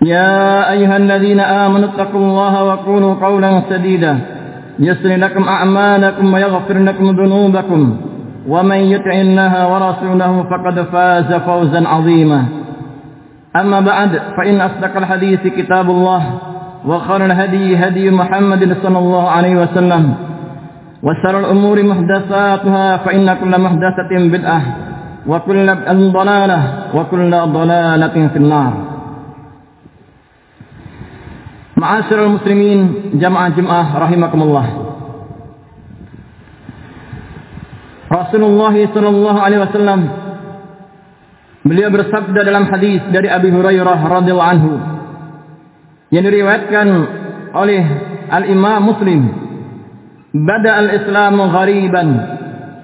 يا أيها الذين آمنوا اتقوا الله وقولوا قولا سديدا. يسر لكم أعمالكم ويغفر لكم ذنوبكم. ومن يطع الله ورسوله فقد فاز فوزا عظيما. أما بعد فإن أصدق الحديث كتاب الله وخير الهدي هدي محمد صلى الله عليه وسلم. وشر الأمور محدثاتها فإن كل محدثة بدعة وكل ضلالة وكل ضلالة في النار. Ma'asyiral muslimin jamaah jemaah rahimakumullah. Rasulullah sallallahu alaihi wasallam beliau bersabda dalam hadis dari Abi Hurairah radhiyallahu anhu yang diriwayatkan oleh Al-Imam Muslim Bada al-Islam ghariban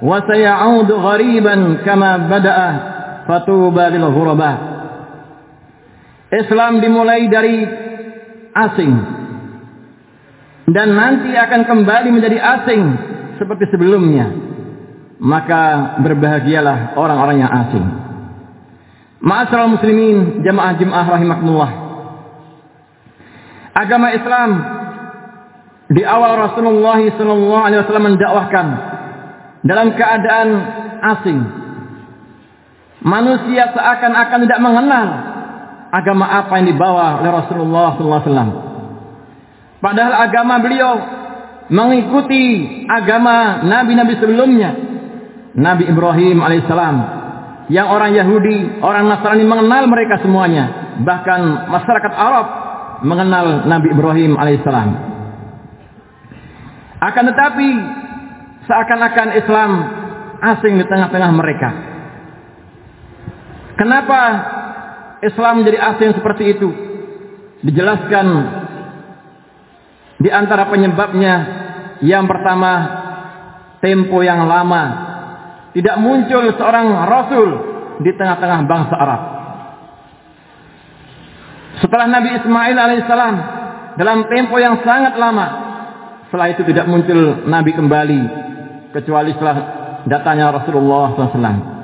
wa sayaudu ghariban kama bada'a fatuba lil ghuraba Islam dimulai dari asing. Dan nanti akan kembali menjadi asing seperti sebelumnya. Maka berbahagialah orang-orang yang asing. Ma'asyiral muslimin jamaah jemaah rahimakumullah. Agama Islam di awal Rasulullah sallallahu alaihi wasallam mendakwahkan dalam keadaan asing. Manusia seakan-akan tidak mengenal agama apa yang dibawa oleh Rasulullah SAW. Padahal agama beliau mengikuti agama nabi-nabi sebelumnya. Nabi Ibrahim alaihissalam. Yang orang Yahudi, orang Nasrani mengenal mereka semuanya. Bahkan masyarakat Arab mengenal Nabi Ibrahim alaihissalam. Akan tetapi seakan-akan Islam asing di tengah-tengah mereka. Kenapa Islam menjadi asing seperti itu. Dijelaskan di antara penyebabnya yang pertama tempo yang lama tidak muncul seorang rasul di tengah-tengah bangsa Arab. Setelah Nabi Ismail alaihissalam dalam tempo yang sangat lama setelah itu tidak muncul Nabi kembali kecuali setelah datanya Rasulullah SAW.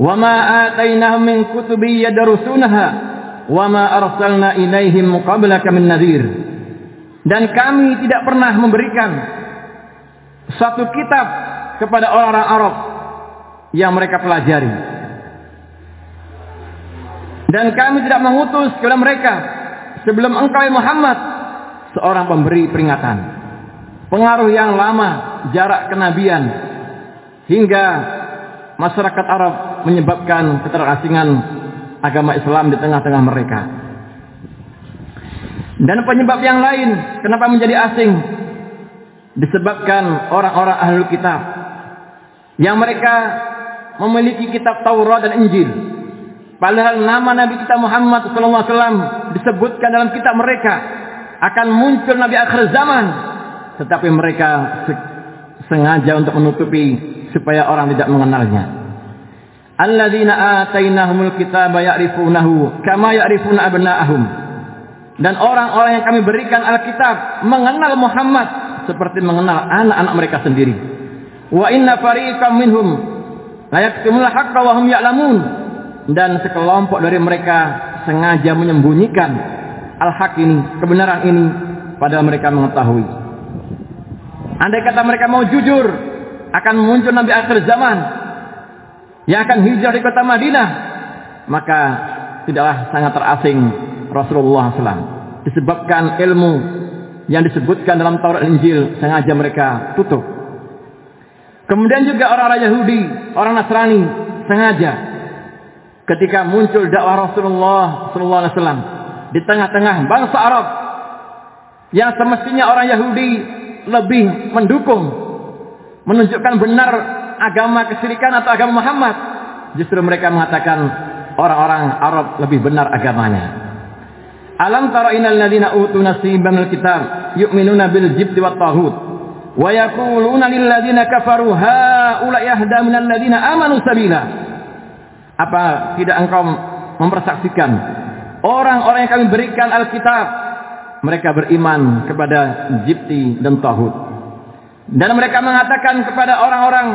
وما آتيناهم من كتب يدرسونها وما أرسلنا إليهم قبلك من نذير dan kami tidak pernah memberikan satu kitab kepada orang-orang Arab yang mereka pelajari dan kami tidak mengutus kepada mereka sebelum engkau Muhammad seorang pemberi peringatan pengaruh yang lama jarak kenabian hingga masyarakat Arab menyebabkan keterasingan agama Islam di tengah-tengah mereka. Dan penyebab yang lain kenapa menjadi asing disebabkan orang-orang ahlul kitab yang mereka memiliki kitab Taurat dan Injil. Padahal nama Nabi kita Muhammad SAW disebutkan dalam kitab mereka akan muncul Nabi akhir zaman, tetapi mereka sengaja untuk menutupi supaya orang tidak mengenalnya. Alladzina atainahumul kitaba ya'rifunahu kama ya'rifuna abna'ahum. Dan orang-orang yang kami berikan Alkitab mengenal Muhammad seperti mengenal anak-anak mereka sendiri. Wa inna fariqam minhum la yaktumul haqqo wa hum ya'lamun. Dan sekelompok dari mereka sengaja menyembunyikan al-haq ini, kebenaran ini padahal mereka mengetahui. Andai kata mereka mau jujur, akan muncul Nabi akhir zaman yang akan hijrah di kota Madinah, maka tidaklah sangat terasing Rasulullah SAW. disebabkan ilmu yang disebutkan dalam Taurat Injil sengaja mereka tutup. Kemudian juga orang-orang Yahudi, orang Nasrani sengaja ketika muncul dakwah Rasulullah wasallam di tengah-tengah bangsa Arab yang semestinya orang Yahudi lebih mendukung menunjukkan benar agama kesyirikan atau agama Muhammad justru mereka mengatakan orang-orang Arab lebih benar agamanya. Alam tara innal ladzina utu nasiban minal kitab yu'minuna bil jibti wat taghut wa yaquluna lil ladzina kafaru haula yahda minal ladzina amanu sabila. Apa tidak engkau mempersaksikan orang-orang yang kami berikan Alkitab mereka beriman kepada jibti dan taghut. Dan mereka mengatakan kepada orang-orang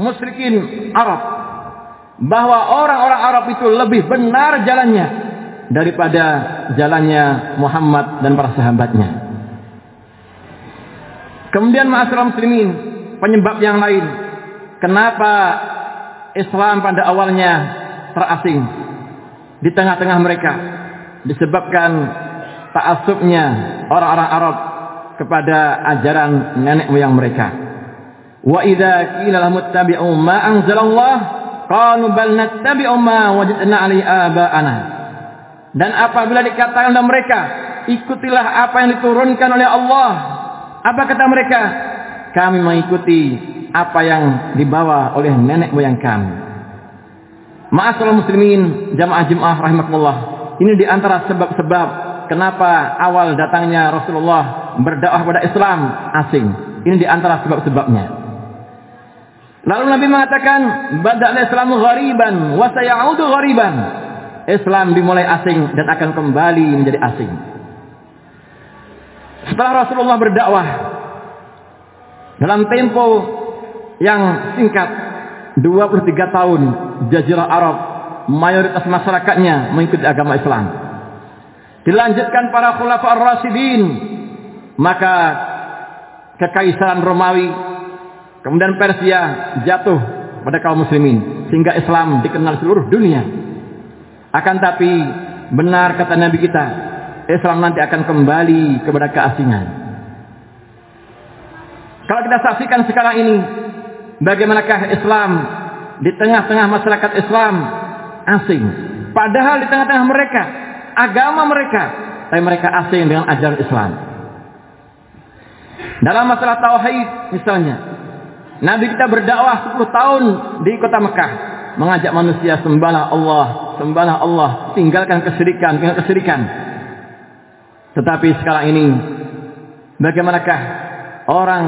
musyrikin Arab bahwa orang-orang Arab itu lebih benar jalannya daripada jalannya Muhammad dan para sahabatnya. Kemudian ma'asyiral muslimin, penyebab yang lain kenapa Islam pada awalnya terasing di tengah-tengah mereka disebabkan ta'assubnya orang-orang Arab kepada ajaran nenek moyang mereka. Wa idza qila lahum ittabi'u ma anzalallah qalu bal nattabi'u ma wajadna 'alaihi aba'ana. Dan apabila dikatakan oleh mereka, ikutilah apa yang diturunkan oleh Allah. Apa kata mereka? Kami mengikuti apa yang dibawa oleh nenek moyang kami. Ma'asal muslimin, jamaah jemaah rahimakumullah. Ini di antara sebab-sebab kenapa awal datangnya Rasulullah berdakwah pada Islam asing. Ini di antara sebab-sebabnya. Lalu Nabi mengatakan, "Bada'al Islam ghariban wa sayaudu ghariban." Islam dimulai asing dan akan kembali menjadi asing. Setelah Rasulullah berdakwah dalam tempo yang singkat 23 tahun Jazirah Arab mayoritas masyarakatnya mengikuti agama Islam. Dilanjutkan para khulafa ar-rasyidin maka kekaisaran Romawi kemudian Persia jatuh pada kaum muslimin sehingga Islam dikenal seluruh dunia. Akan tapi benar kata Nabi kita, Islam nanti akan kembali kepada keasingan. Kalau kita saksikan sekarang ini, bagaimanakah Islam di tengah-tengah masyarakat Islam asing. Padahal di tengah-tengah mereka, agama mereka, tapi mereka asing dengan ajaran Islam. Dalam masalah tauhid misalnya, Nabi kita berdakwah 10 tahun di kota Mekah, mengajak manusia sembahlah Allah, sembahlah Allah, tinggalkan kesyirikan, tinggalkan kesyirikan. Tetapi sekarang ini bagaimanakah orang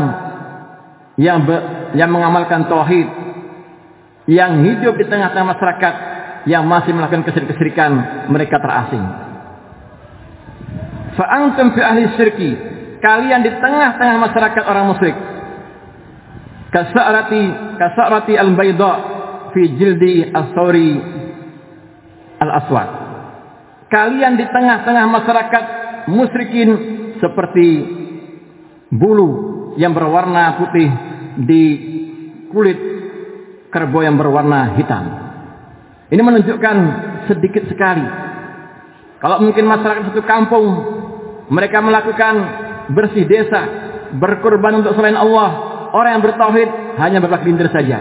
yang be, yang mengamalkan tauhid yang hidup di tengah-tengah masyarakat yang masih melakukan kesyirikan mereka terasing. Fa'antum fi ahli syirki. Kalian di tengah-tengah masyarakat orang musyrik. Kasarati kasarati al-bayda fi jildi as-sawri al-aswad. Kalian di tengah-tengah masyarakat musyrikin seperti bulu yang berwarna putih di kulit kerbau yang berwarna hitam. Ini menunjukkan sedikit sekali. Kalau mungkin masyarakat satu kampung mereka melakukan bersih desa, berkorban untuk selain Allah, orang yang bertauhid hanya berbakti saja,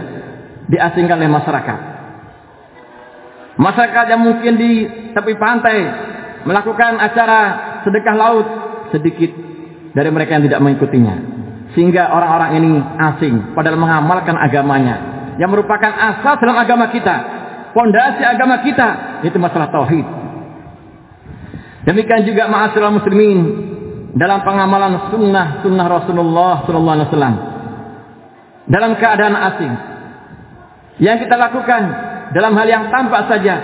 diasingkan oleh masyarakat. Masyarakat yang mungkin di tepi pantai melakukan acara sedekah laut sedikit dari mereka yang tidak mengikutinya. Sehingga orang-orang ini asing padahal mengamalkan agamanya yang merupakan asas dalam agama kita, pondasi agama kita itu masalah tauhid. Demikian juga ma'asyiral muslimin dalam pengamalan sunnah sunnah Rasulullah sallallahu alaihi wasallam dalam keadaan asing. Yang kita lakukan dalam hal yang tampak saja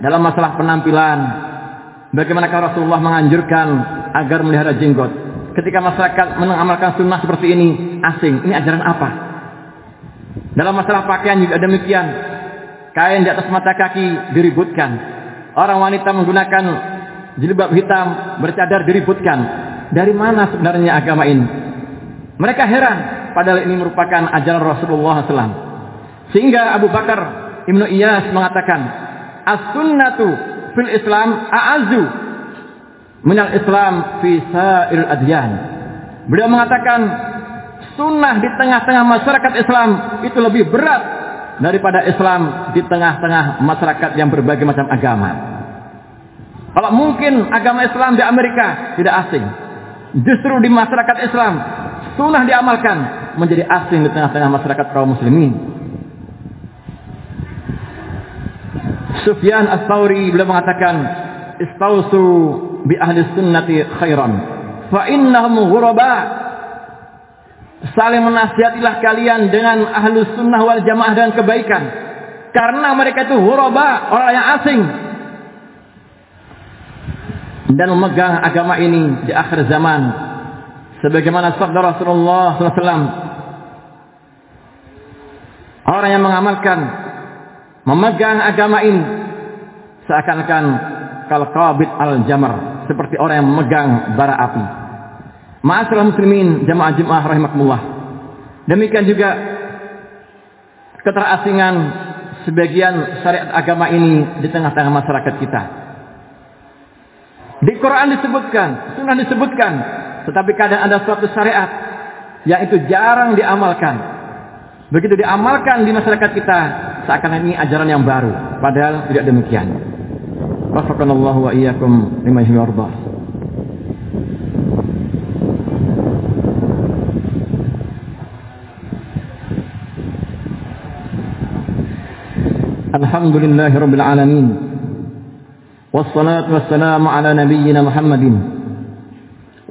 dalam masalah penampilan. Bagaimana Rasulullah menganjurkan agar melihara jenggot? Ketika masyarakat mengamalkan sunnah seperti ini asing ini ajaran apa? Dalam masalah pakaian juga demikian. Kain di atas mata kaki diributkan. Orang wanita menggunakan jilbab hitam bercadar diributkan. Dari mana sebenarnya agama ini? Mereka heran padahal ini merupakan ajaran Rasulullah SAW sehingga Abu Bakar Ibnu Iyas mengatakan, "As-sunnatu fil Islam a'azu." minal Islam fi sa'il adyan. Beliau mengatakan sunnah di tengah-tengah masyarakat Islam itu lebih berat daripada Islam di tengah-tengah masyarakat yang berbagai macam agama. Kalau mungkin agama Islam di Amerika tidak asing. Justru di masyarakat Islam sunnah diamalkan menjadi asing di tengah-tengah masyarakat kaum muslimin. Sufyan Ats-Tsauri beliau mengatakan istausu bi ahli sunnati khairan fa innahum ghuraba Saling menasihatilah kalian dengan ahlu sunnah wal jamaah dan kebaikan. Karena mereka itu huraba, orang yang asing. Dan memegang agama ini di akhir zaman. Sebagaimana sabda Rasulullah SAW. Orang yang mengamalkan, memegang agama ini. Seakan-akan kalqabit al-jamar. Seperti orang yang memegang bara api. Ma'asyiral muslimin jamaah Jumat rahimakumullah. Demikian juga keterasingan sebagian syariat agama ini di tengah-tengah masyarakat kita. Di Quran disebutkan, sunnah disebutkan, tetapi kadang ada suatu syariat yang itu jarang diamalkan. Begitu diamalkan di masyarakat kita, seakan ini ajaran yang baru, padahal tidak demikian. Wafaqanallahu wa iyyakum lima yardah. Alhamdulillahirabbil alamin. Wassalatu wassalamu ala nabiyyina Muhammadin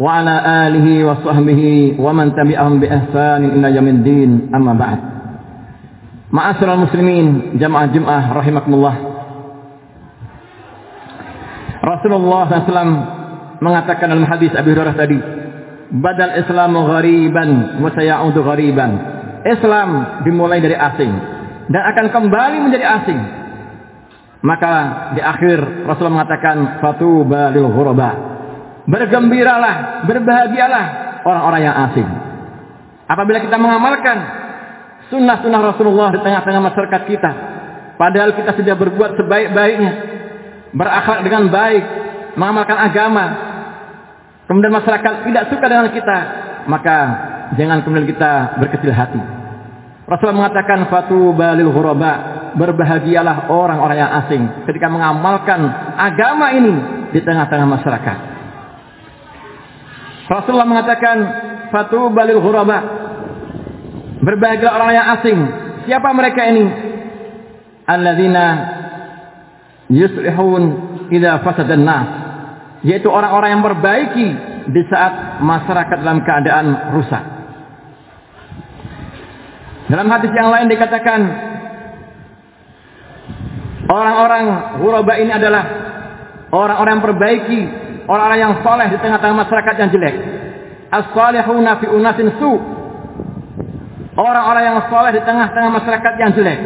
وعلى آله وصحبه ومن تبعهم بإحسان إلى يوم الدين أما بعد معاشر المسلمين جماعة جمعة رحمكم الله Rasulullah SAW mengatakan dalam hadis Abi Hurairah tadi, badal Islamu ghariban wa sayaudu ghariban. Islam dimulai dari asing dan akan kembali menjadi asing. Maka di akhir Rasulullah mengatakan fatuba lil ghuraba. Bergembiralah, berbahagialah orang-orang yang asing. Apabila kita mengamalkan sunnah-sunnah Rasulullah di tengah-tengah masyarakat kita, padahal kita sudah berbuat sebaik-baiknya, berakhlak dengan baik, mengamalkan agama, kemudian masyarakat tidak suka dengan kita, maka jangan kemudian kita berkecil hati. Rasulullah mengatakan fatu balil ghuraba. Berbahagialah orang-orang yang asing ketika mengamalkan agama ini di tengah-tengah masyarakat. Rasulullah mengatakan fatu balil ghuraba. Berbahagialah orang yang asing. Siapa mereka ini? Alladzina yuslihun idza fasadan nas. Yaitu orang-orang yang memperbaiki di saat masyarakat dalam keadaan rusak. Dalam hadis yang lain dikatakan orang-orang ghuraba ini adalah orang-orang yang perbaiki, orang-orang yang soleh di tengah-tengah masyarakat yang jelek. As-salihuna fi unasin su. Orang-orang yang soleh di tengah-tengah masyarakat yang jelek.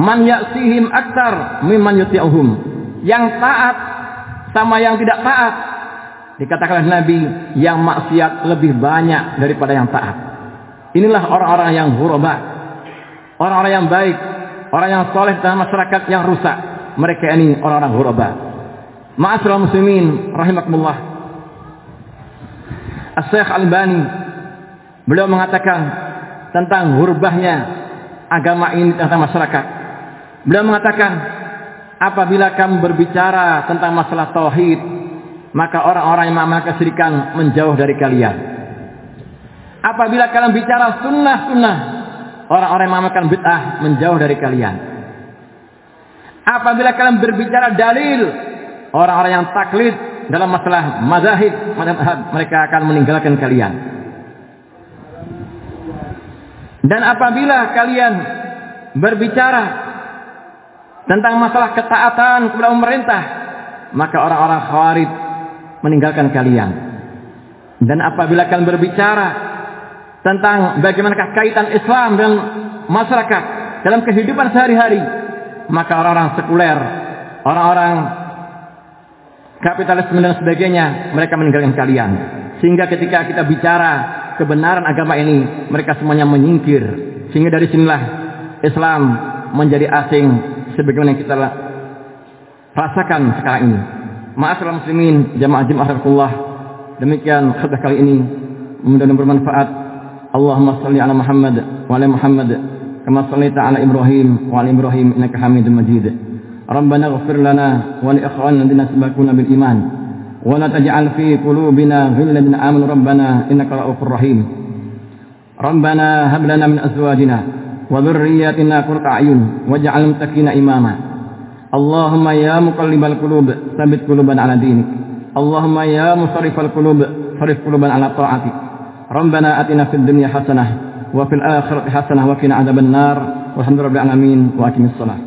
Man yaksihim aktar mimman yuti'uhum. Yang taat sama yang tidak taat. Dikatakan Nabi yang maksiat lebih banyak daripada yang taat. Inilah orang-orang yang huraba. Orang-orang yang baik. Orang yang soleh dalam masyarakat yang rusak. Mereka ini orang-orang huraba. Ma'asyiral muslimin rahimakumullah. As-Syaikh Al-Bani beliau mengatakan tentang hurbahnya agama ini tentang masyarakat. Beliau mengatakan apabila kamu berbicara tentang masalah tauhid, maka orang-orang yang mengamalkan kesyirikan menjauh dari kalian. Apabila kalian bicara sunnah-sunnah, orang-orang yang mengamalkan bid'ah menjauh dari kalian. Apabila kalian berbicara dalil, orang-orang yang taklid dalam masalah mazahib, mereka akan meninggalkan kalian. Dan apabila kalian berbicara tentang masalah ketaatan kepada pemerintah, maka orang-orang khawarij meninggalkan kalian. Dan apabila kalian berbicara tentang bagaimanakah kaitan Islam dengan masyarakat dalam kehidupan sehari-hari, maka orang-orang sekuler, orang-orang kapitalisme dan sebagainya, mereka meninggalkan kalian. Sehingga ketika kita bicara kebenaran agama ini, mereka semuanya menyingkir. Sehingga dari sinilah Islam menjadi asing sebagaimana kita rasakan sekarang ini. Ma'asyiral muslimin, jamaah jemaah rasulullah. Demikian khutbah kali ini mudah-mudahan bermanfaat. Allahumma salli ala Muhammad wa ala Muhammad kama shallaita ala Ibrahim wa ala Ibrahim innaka Hamidum Majid. Rabbana ighfir lana wa li ikhwanina alladhina sabaquna bil iman wa la taj'al fi qulubina ghillan lil amanu rabbana innaka ra'ufur rahim. Rabbana hab lana min azwajina wa dhurriyyatina qurrata a'yun waj'al muttaqina imama. اللهم يا مقلب القلوب ثبت قلوبنا على دينك اللهم يا مصرف القلوب صرف قلوبنا على طاعتك ربنا أتنا في الدنيا حسنة وفي الآخرة حسنة وقنا عذاب النار والحمد لله رب العالمين وأقم الصلاة